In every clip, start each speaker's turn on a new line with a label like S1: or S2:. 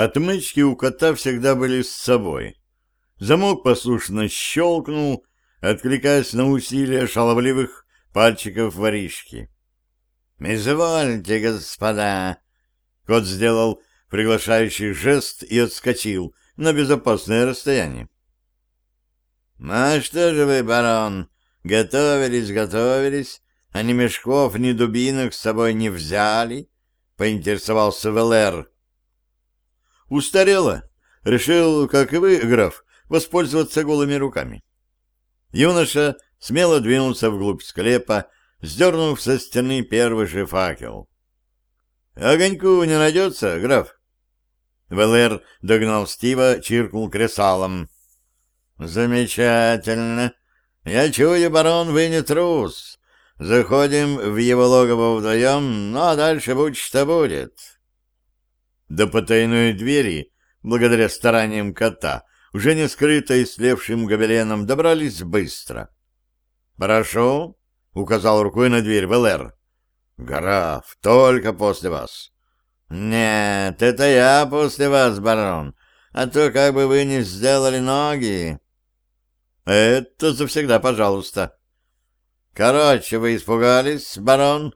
S1: Отмычки у кота всегда были с собой. Замок послушно щелкнул, откликаясь на усилия шаловливых пальчиков воришки. «Извольте, господа!» Кот сделал приглашающий жест и отскочил на безопасное расстояние. «Ну, «А что же вы, барон, готовились, готовились, а ни мешков, ни дубинок с собой не взяли?» — поинтересовался Велер. «Устарело. Решил, как и вы, граф, воспользоваться голыми руками». Юноша смело двинулся вглубь склепа, сдернув со стены первый же факел. «Огоньку не найдется, граф?» Велер догнал Стива, чиркнул кресалом. «Замечательно. Я чую, барон, вы не трус. Заходим в его логово вдвоем, ну а дальше будь что будет». До потайной двери, благодаря стараниям кота, уже не скрытой слевшим гобеленом, добрались быстро. «Прошу», — указал рукой на дверь Велер. «Граф, только после вас». «Нет, это я после вас, барон, а то как бы вы не сделали ноги». «Это завсегда, пожалуйста». «Короче, вы испугались, барон?»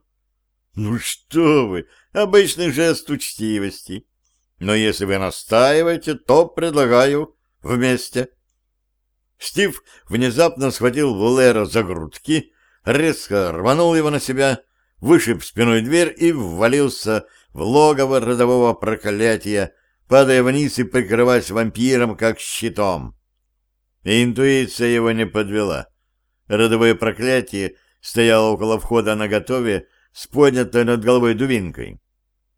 S1: «Ну что вы, обычный жест учтивости. Но если вы настаиваете, то предлагаю вместе». Стив внезапно схватил Вулера за грудки, резко рванул его на себя, вышиб спиной дверь и ввалился в логово родового проклятия, падая вниз и прикрываясь вампиром как щитом. И интуиция его не подвела. Родовое проклятие стояло около входа на готове с поднятой над головой дубинкой.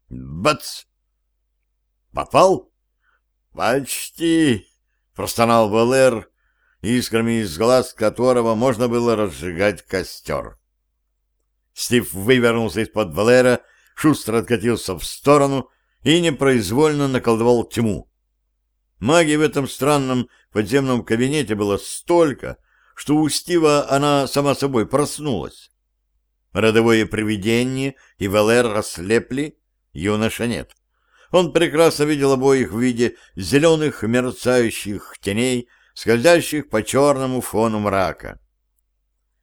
S1: Бац! Попал? Почти! Простонал Валер, искрами из глаз которого можно было разжигать костер. Стив вывернулся из-под Валера, шустро откатился в сторону и непроизвольно наколдовал тьму. Магии в этом странном подземном кабинете было столько, что у Стива она сама собой проснулась. Родовое привидение и Валер ослепли, юноша нет. Он прекрасно видел обоих в виде зеленых мерцающих теней, скользящих по черному фону мрака.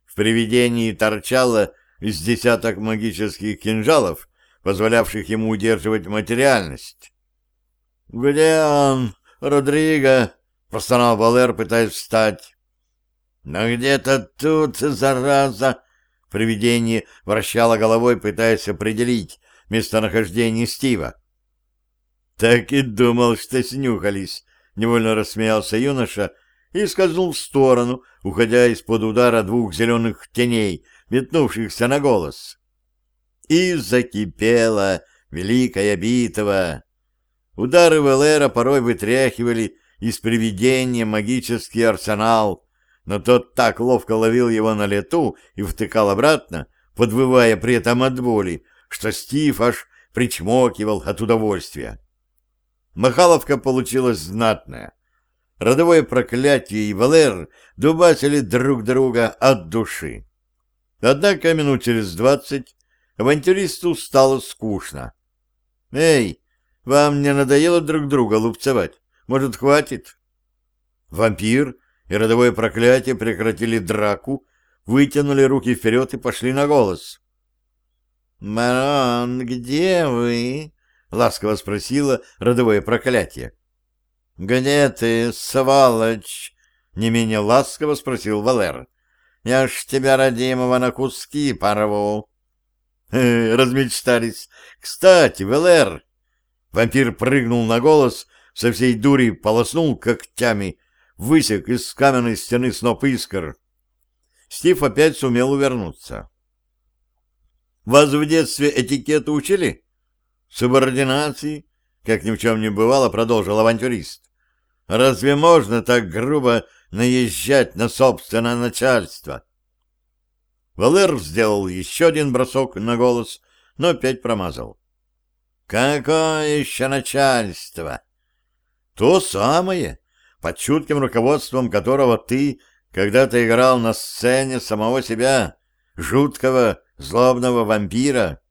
S1: В привидении торчало из десяток магических кинжалов, позволявших ему удерживать материальность. «Где он, Родриго?» — простонал Валер, пытаясь встать. «Но где-то тут, зараза!» Привидение вращало головой, пытаясь определить местонахождение Стива. «Так и думал, что снюхались», — невольно рассмеялся юноша и скользнул в сторону, уходя из-под удара двух зеленых теней, метнувшихся на голос. И закипела великая битва. Удары Велера порой вытряхивали из привидения магический арсенал, но тот так ловко ловил его на лету и втыкал обратно, подвывая при этом от боли, что Стив аж причмокивал от удовольствия. Махаловка получилась знатная. Родовое проклятие и Валер дубасили друг друга от души. Однако минут через двадцать авантюристу стало скучно. «Эй, вам не надоело друг друга лупцевать? Может, хватит?» Вампир и родовое проклятие прекратили драку, вытянули руки вперед и пошли на голос. «Марон, где вы?» — ласково спросила родовое проклятие. «Где ты, сволочь?» — не менее ласково спросил Валер. «Я ж тебя, родимого, на куски порву». «Э, «Размечтались. Кстати, Валер...» Вампир прыгнул на голос, со всей дури полоснул когтями высек из каменной стены сноп искр. Стив опять сумел увернуться. «Вас в детстве этикету учили?» «Субординации?» Как ни в чем не бывало, продолжил авантюрист. «Разве можно так грубо наезжать на собственное начальство?» Валер сделал еще один бросок на голос, но опять промазал. «Какое еще начальство?» «То самое, под чутким руководством которого ты когда-то играл на сцене самого себя, жуткого, злобного вампира.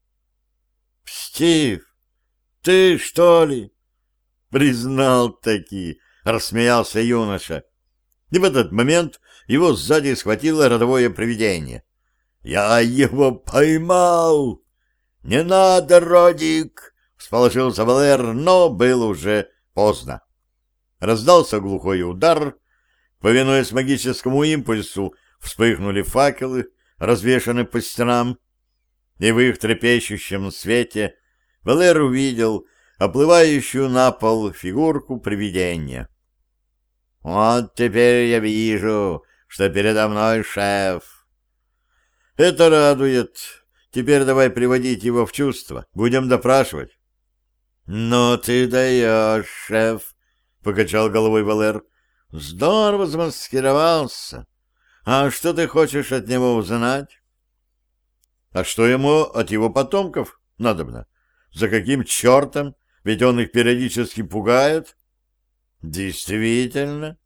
S1: «Стив, ты что ли?» Признал таки, рассмеялся юноша. И в этот момент его сзади схватило родовое привидение. «Я его поймал!» «Не надо, Родик!» — всполошился Валер, но был уже поздно. Раздался глухой удар. Повинуясь магическому импульсу, вспыхнули факелы, развешаны по стенам, и в их трепещущем свете Валер увидел оплывающую на пол фигурку привидения. «Вот теперь я вижу, что передо мной шеф». «Это радует. Теперь давай приводить его в чувство. Будем допрашивать». «Ну ты даешь, шеф», — покачал головой Валер. «Здорово замаскировался. А что ты хочешь от него узнать?» «А что ему от его потомков надобно? За каким чертом? Ведь он их периодически пугает». Действительно.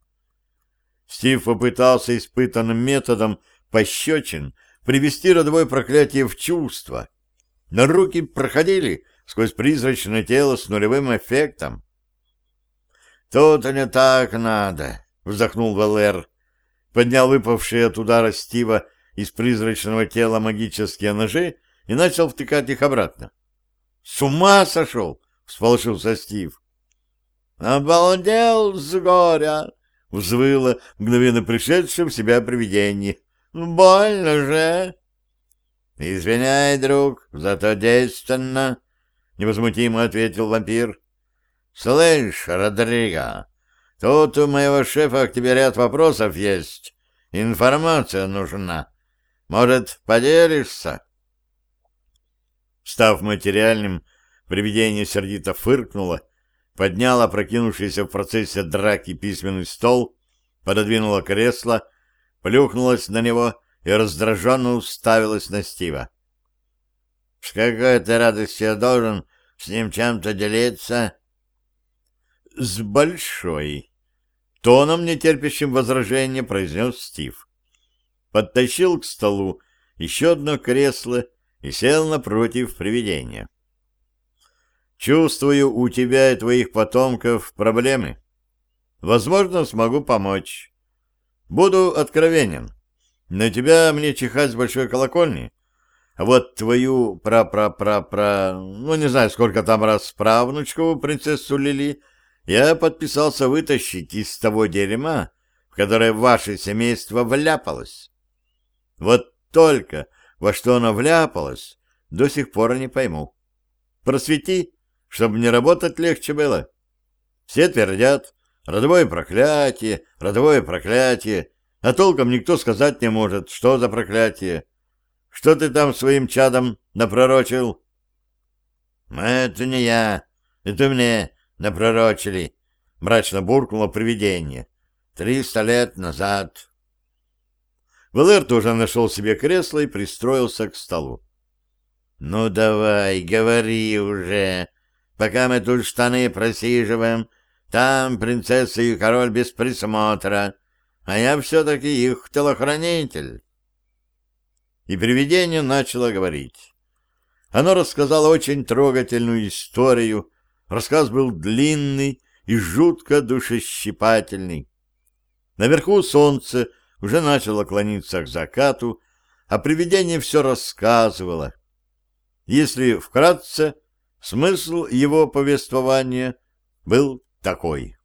S1: Стив попытался испытанным методом пощечин привести родовое проклятие в чувство. Но руки проходили сквозь призрачное тело с нулевым эффектом. «Тут не так надо», — вздохнул Валер. Поднял выпавшие от удара Стива из призрачного тела магические ножи и начал втыкать их обратно. «С ума сошел!» — всполошился Стив. «Обалдел с горя!» — взвыло мгновенно пришедшее в себя привидение. «Больно же!» «Извиняй, друг, зато действенно!» — невозмутимо ответил вампир. «Слышь, Родриго, тут у моего шефа к тебе ряд вопросов есть. Информация нужна. Может, поделишься?» Став материальным, привидение сердито фыркнуло подняла опрокинувшийся в процессе драки письменный стол, пододвинула кресло, плюхнулась на него и раздраженно уставилась на Стива. — С какой ты радостью должен с ним чем-то делиться? — С большой. Тоном, нетерпящим возражения, произнес Стив. Подтащил к столу еще одно кресло и сел напротив привидения. — Чувствую, у тебя и твоих потомков проблемы. Возможно, смогу помочь. Буду откровенен. На тебя мне чихать с большой колокольни. А вот твою пра-пра-пра-пра... Ну, не знаю, сколько там раз правнучку принцессу Лили я подписался вытащить из того дерьма, в которое ваше семейство вляпалось. Вот только во что оно вляпалось, до сих пор не пойму. Просвети, чтобы не работать легче было. Все твердят «родовое проклятие, родовое проклятие», а толком никто сказать не может, что за проклятие. Что ты там своим чадом напророчил? «Это не я, это мне напророчили», — мрачно буркнуло привидение. «Триста лет назад». Валер тоже нашел себе кресло и пристроился к столу. «Ну давай, говори уже», Пока мы тут штаны просиживаем, там принцесса и король без присмотра, а я все-таки их телохранитель. И привидение начало говорить. Оно рассказало очень трогательную историю. Рассказ был длинный и жутко душещипательный. Наверху солнце уже начало клониться к закату, а привидение все рассказывало. Если вкратце, Смысл его повествования был такой.